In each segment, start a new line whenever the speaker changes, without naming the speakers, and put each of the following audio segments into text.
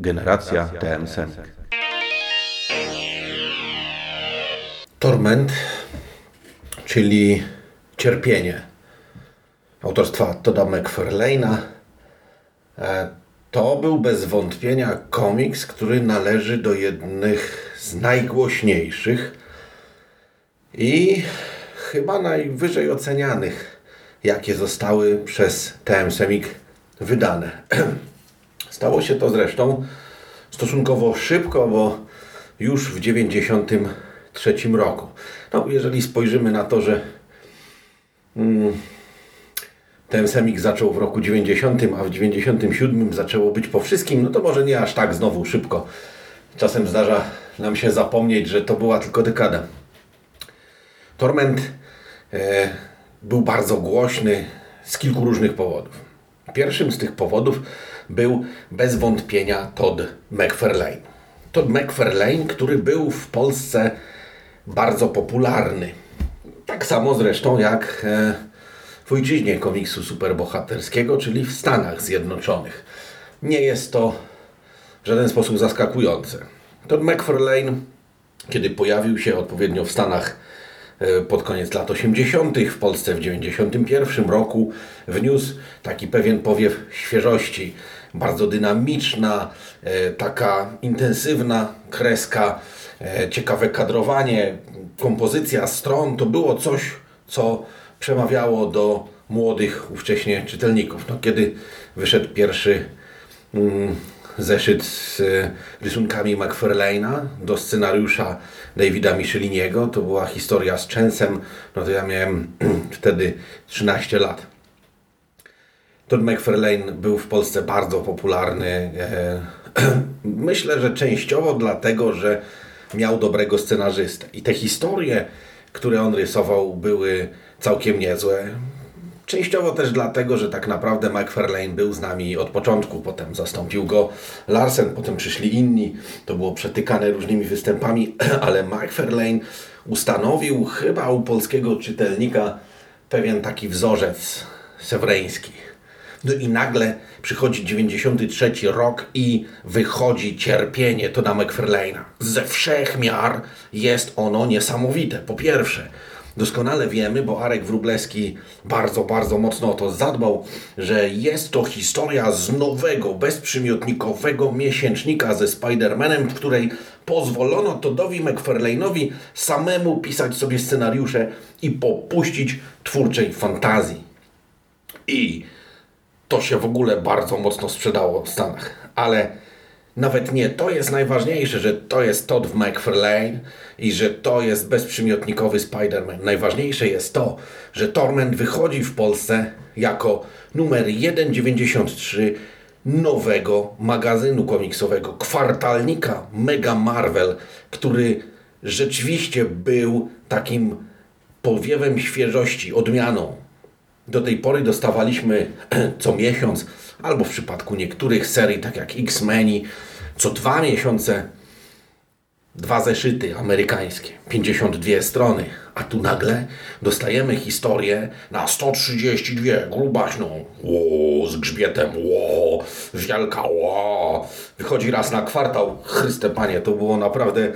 Generacja TM Semik.
Torment, czyli cierpienie autorstwa Toda McFarlane'a. E, To był bez wątpienia komiks, który należy do jednych z najgłośniejszych i chyba najwyżej ocenianych, jakie zostały przez TM Semik wydane. Stało się to zresztą stosunkowo szybko, bo już w 1993 roku. No, jeżeli spojrzymy na to, że mm, ten semik zaczął w roku 90, a w 97 zaczęło być po wszystkim, no to może nie aż tak znowu szybko. Czasem zdarza nam się zapomnieć, że to była tylko dekada. Torment e, był bardzo głośny z kilku różnych powodów. Pierwszym z tych powodów był bez wątpienia Todd McFarlane. Todd McFarlane, który był w Polsce bardzo popularny. Tak samo zresztą jak e, w ojczyźnie komiksu superbohaterskiego, czyli w Stanach Zjednoczonych. Nie jest to w żaden sposób zaskakujące. Todd McFarlane, kiedy pojawił się odpowiednio w Stanach e, pod koniec lat 80., w Polsce w 91 roku, wniósł taki pewien powiew świeżości. Bardzo dynamiczna, e, taka intensywna kreska, e, ciekawe kadrowanie, kompozycja stron. To było coś, co przemawiało do młodych ówcześnie czytelników. No, kiedy wyszedł pierwszy mm, zeszyt z e, rysunkami McFarlane'a do scenariusza Davida Micheliniego. To była historia z Częsem. No to ja miałem wtedy 13 lat. Todd McFarlane był w Polsce bardzo popularny. e, Myślę, że częściowo dlatego, że miał dobrego scenarzystę. I te historie, które on rysował, były całkiem niezłe. Częściowo też dlatego, że tak naprawdę McFarlane był z nami od początku. Potem zastąpił go Larsen, potem przyszli inni. To było przetykane różnymi występami, ale McFarlane ustanowił chyba u polskiego czytelnika pewien taki wzorzec sewreński. No i nagle przychodzi 93 rok i wychodzi cierpienie Toda McFarlane'a. Ze wszech miar jest ono niesamowite. Po pierwsze, doskonale wiemy, bo Arek Wróblewski bardzo, bardzo mocno o to zadbał, że jest to historia z nowego, bezprzymiotnikowego miesięcznika ze Spider-Manem, w której pozwolono Todowi McFarlane'owi samemu pisać sobie scenariusze i popuścić twórczej fantazji. I to się w ogóle bardzo mocno sprzedało w Stanach. Ale nawet nie to jest najważniejsze, że to jest Todd McFarlane i że to jest bezprzymiotnikowy Spider-Man. Najważniejsze jest to, że Torment wychodzi w Polsce jako numer 1,93 nowego magazynu komiksowego, kwartalnika Mega Marvel, który rzeczywiście był takim powiewem świeżości, odmianą do tej pory dostawaliśmy co miesiąc, albo w przypadku niektórych serii, tak jak X-Meni, co dwa miesiące dwa zeszyty amerykańskie, 52 strony, a tu nagle dostajemy historię na 132, grubaśną, ło, z grzbietem, ło, wielka, ło, wychodzi raz na kwartał, Chryste Panie, to było naprawdę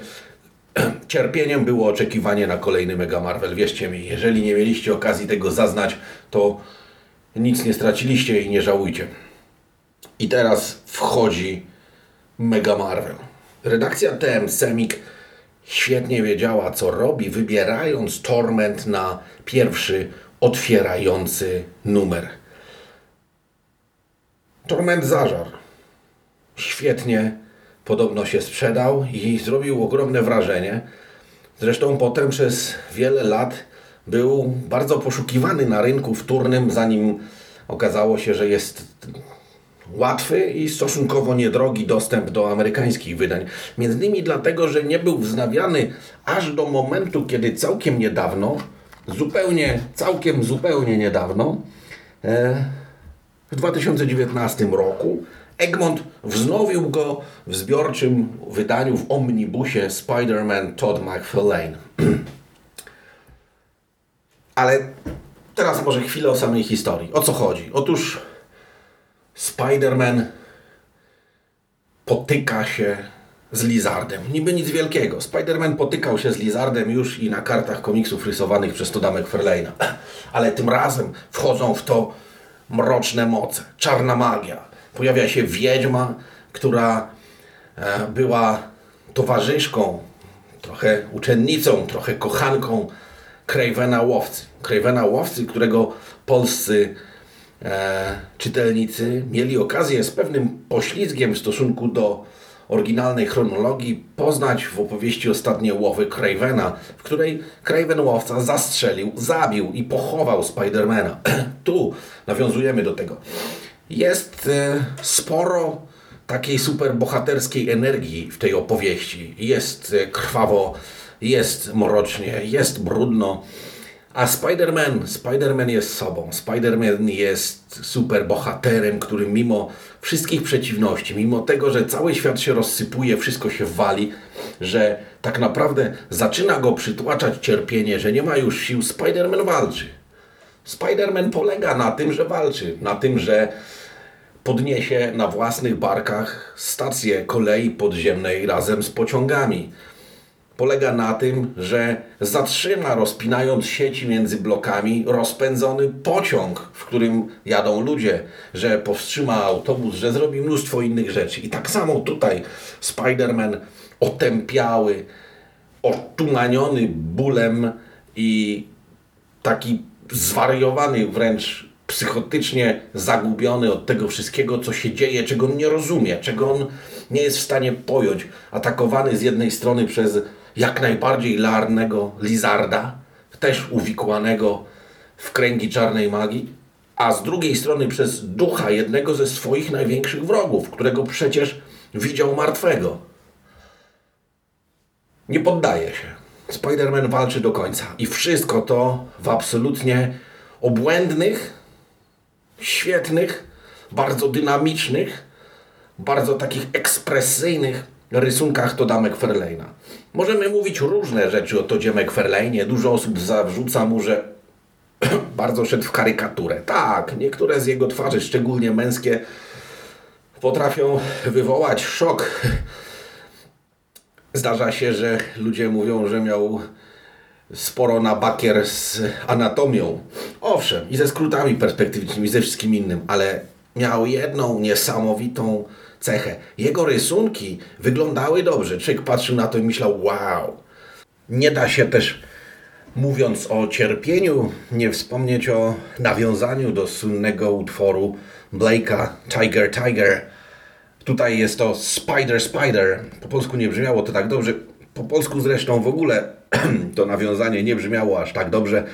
cierpieniem było oczekiwanie na kolejny Mega Marvel. Wierzcie mi, jeżeli nie mieliście okazji tego zaznać, to nic nie straciliście i nie żałujcie. I teraz wchodzi Mega Marvel. Redakcja TM Semik świetnie wiedziała, co robi, wybierając Torment na pierwszy otwierający numer. Torment zażar. Świetnie podobno się sprzedał i zrobił ogromne wrażenie. Zresztą potem przez wiele lat był bardzo poszukiwany na rynku wtórnym, zanim okazało się, że jest łatwy i stosunkowo niedrogi dostęp do amerykańskich wydań. Między innymi dlatego, że nie był wznawiany aż do momentu, kiedy całkiem niedawno, zupełnie, całkiem zupełnie niedawno, e, w 2019 roku Egmont wznowił go w zbiorczym wydaniu w omnibusie Spider-Man Todd McFarlane. Ale teraz może chwilę o samej historii. O co chodzi? Otóż Spider-Man potyka się z Lizardem. Niby nic wielkiego. Spider-Man potykał się z Lizardem już i na kartach komiksów rysowanych przez Toda McFarlane'a. Ale tym razem wchodzą w to mroczne moce, czarna magia. Pojawia się wiedźma, która e, była towarzyszką, trochę uczennicą, trochę kochanką Cravena Łowcy. Cravena Łowcy, którego polscy e, czytelnicy mieli okazję z pewnym poślizgiem w stosunku do oryginalnej chronologii poznać w opowieści Ostatnie Łowy Cravena, w której Craven Łowca zastrzelił, zabił i pochował Spidermana. tu nawiązujemy do tego. Jest e, sporo takiej superbohaterskiej energii w tej opowieści. Jest e, krwawo, jest mrocznie, jest brudno. A Spider-Man, Spider-Man jest sobą. Spider-Man jest super bohaterem, który mimo wszystkich przeciwności, mimo tego, że cały świat się rozsypuje, wszystko się wali, że tak naprawdę zaczyna go przytłaczać cierpienie, że nie ma już sił, Spider-Man walczy. Spider-Man polega na tym, że walczy, na tym, że podniesie na własnych barkach stację kolei podziemnej razem z pociągami polega na tym, że zatrzyma, rozpinając sieci między blokami, rozpędzony pociąg, w którym jadą ludzie, że powstrzyma autobus, że zrobi mnóstwo innych rzeczy. I tak samo tutaj Spider-Man otępiały, otumaniony bólem i taki zwariowany wręcz psychotycznie zagubiony od tego wszystkiego, co się dzieje, czego on nie rozumie, czego on nie jest w stanie pojąć. Atakowany z jednej strony przez jak najbardziej larnego Lizarda, też uwikłanego w kręgi czarnej magii, a z drugiej strony przez ducha jednego ze swoich największych wrogów, którego przecież widział martwego. Nie poddaje się. Spider-Man walczy do końca i wszystko to w absolutnie obłędnych, świetnych, bardzo dynamicznych, bardzo takich ekspresyjnych rysunkach Toda McFarlane'a. Możemy mówić różne rzeczy o Todzie McFarlane'ie. Dużo osób zawrzuca mu, że bardzo szedł w karykaturę. Tak, niektóre z jego twarzy, szczególnie męskie, potrafią wywołać szok. Zdarza się, że ludzie mówią, że miał sporo na bakier z anatomią. Owszem, i ze skrótami perspektywicznymi, ze wszystkim innym, ale miał jedną niesamowitą cechę. Jego rysunki wyglądały dobrze. Człowiek patrzył na to i myślał, wow. Nie da się też, mówiąc o cierpieniu, nie wspomnieć o nawiązaniu do słynnego utworu Blake'a Tiger Tiger. Tutaj jest to Spider Spider. Po polsku nie brzmiało to tak dobrze. Po polsku zresztą w ogóle to nawiązanie nie brzmiało aż tak dobrze,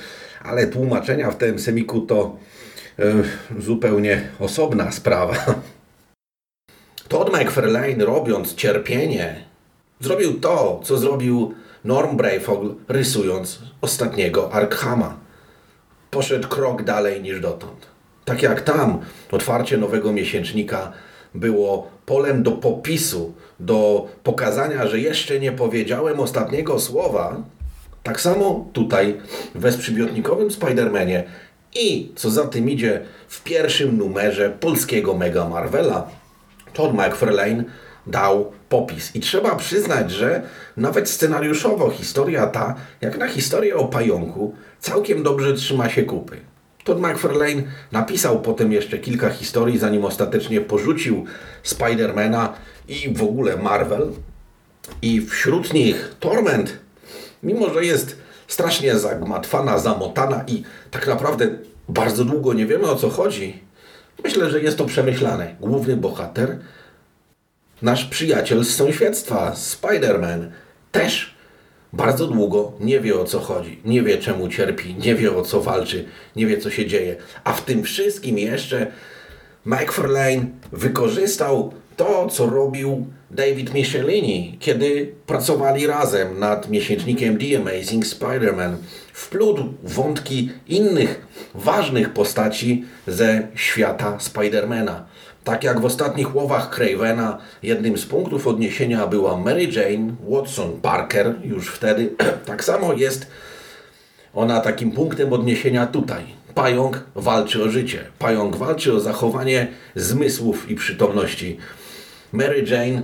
ale tłumaczenia w tym semiku to yy, zupełnie osobna sprawa. Todd McFarlane robiąc cierpienie, zrobił to, co zrobił Norm Brayfogle rysując ostatniego Arkhama. Poszedł krok dalej niż dotąd. Tak jak tam otwarcie nowego miesięcznika było polem do popisu, do pokazania, że jeszcze nie powiedziałem ostatniego słowa, tak samo tutaj w bezprzymiotnikowym Spider-Manie i co za tym idzie w pierwszym numerze polskiego Mega Marvela Todd McFarlane dał popis. I trzeba przyznać, że nawet scenariuszowo historia ta, jak na historię o pająku, całkiem dobrze trzyma się kupy. Todd McFarlane napisał potem jeszcze kilka historii, zanim ostatecznie porzucił Spidermana i w ogóle Marvel. I wśród nich Torment, mimo że jest strasznie zagmatwana, zamotana i tak naprawdę bardzo długo nie wiemy o co chodzi, Myślę, że jest to przemyślane. Główny bohater, nasz przyjaciel z sąsiedztwa, Spider-Man, też bardzo długo nie wie o co chodzi, nie wie czemu cierpi, nie wie o co walczy, nie wie co się dzieje. A w tym wszystkim jeszcze McFarlane wykorzystał to, co robił David Michelini, kiedy pracowali razem nad miesięcznikiem The Amazing Spider-Man. Wplótł wątki innych ważnych postaci ze świata Spidermana. Tak jak w ostatnich łowach Cravena, jednym z punktów odniesienia była Mary Jane Watson Parker, już wtedy, tak samo jest ona takim punktem odniesienia tutaj. Pająk walczy o życie, pająk walczy o zachowanie zmysłów i przytomności. Mary Jane,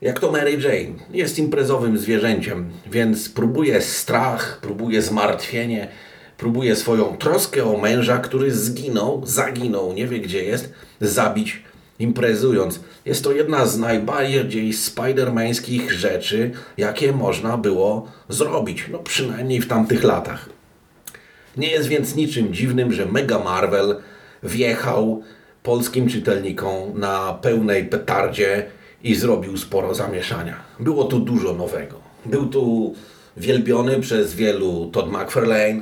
jak to Mary Jane, jest imprezowym zwierzęciem, więc próbuje strach, próbuje zmartwienie, próbuje swoją troskę o męża, który zginął, zaginął, nie wie gdzie jest, zabić imprezując. Jest to jedna z najbardziej spidermańskich rzeczy, jakie można było zrobić, no przynajmniej w tamtych latach. Nie jest więc niczym dziwnym, że Mega Marvel wjechał polskim czytelnikom na pełnej petardzie i zrobił sporo zamieszania. Było tu dużo nowego. Był tu wielbiony przez wielu Todd McFarlane,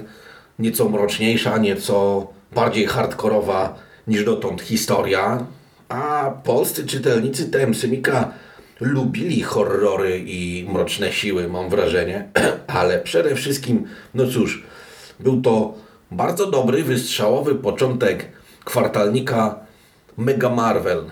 nieco mroczniejsza, nieco bardziej hardkorowa niż dotąd historia, a polscy czytelnicy Temsymika lubili horrory i mroczne siły, mam wrażenie, ale przede wszystkim, no cóż, był to bardzo dobry, wystrzałowy początek kwartalnika Mega Marvel.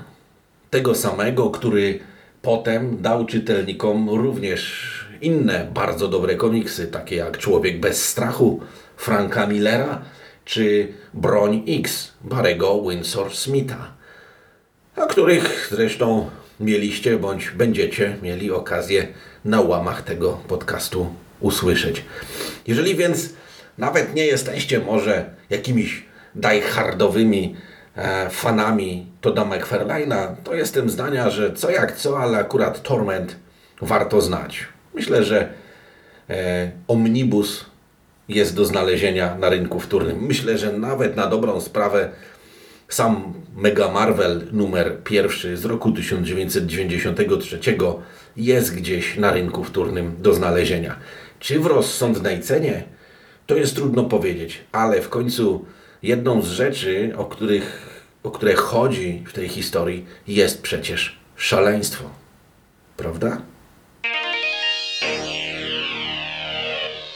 Tego samego, który potem dał czytelnikom również inne bardzo dobre komiksy, takie jak Człowiek bez strachu Franka Millera czy Broń X Barego Windsor Smitha, a których zresztą mieliście bądź będziecie mieli okazję na łamach tego podcastu usłyszeć. Jeżeli więc nawet nie jesteście może jakimiś diehardowymi e, fanami Toda McFarlane'a, to jestem zdania, że co jak co, ale akurat Torment warto znać. Myślę, że e, Omnibus jest do znalezienia na rynku wtórnym. Myślę, że nawet na dobrą sprawę sam Mega Marvel numer pierwszy z roku 1993 jest gdzieś na rynku wtórnym do znalezienia. Czy w rozsądnej cenie? To jest trudno powiedzieć, ale w końcu jedną z rzeczy, o, których, o które chodzi w tej historii, jest przecież szaleństwo. Prawda?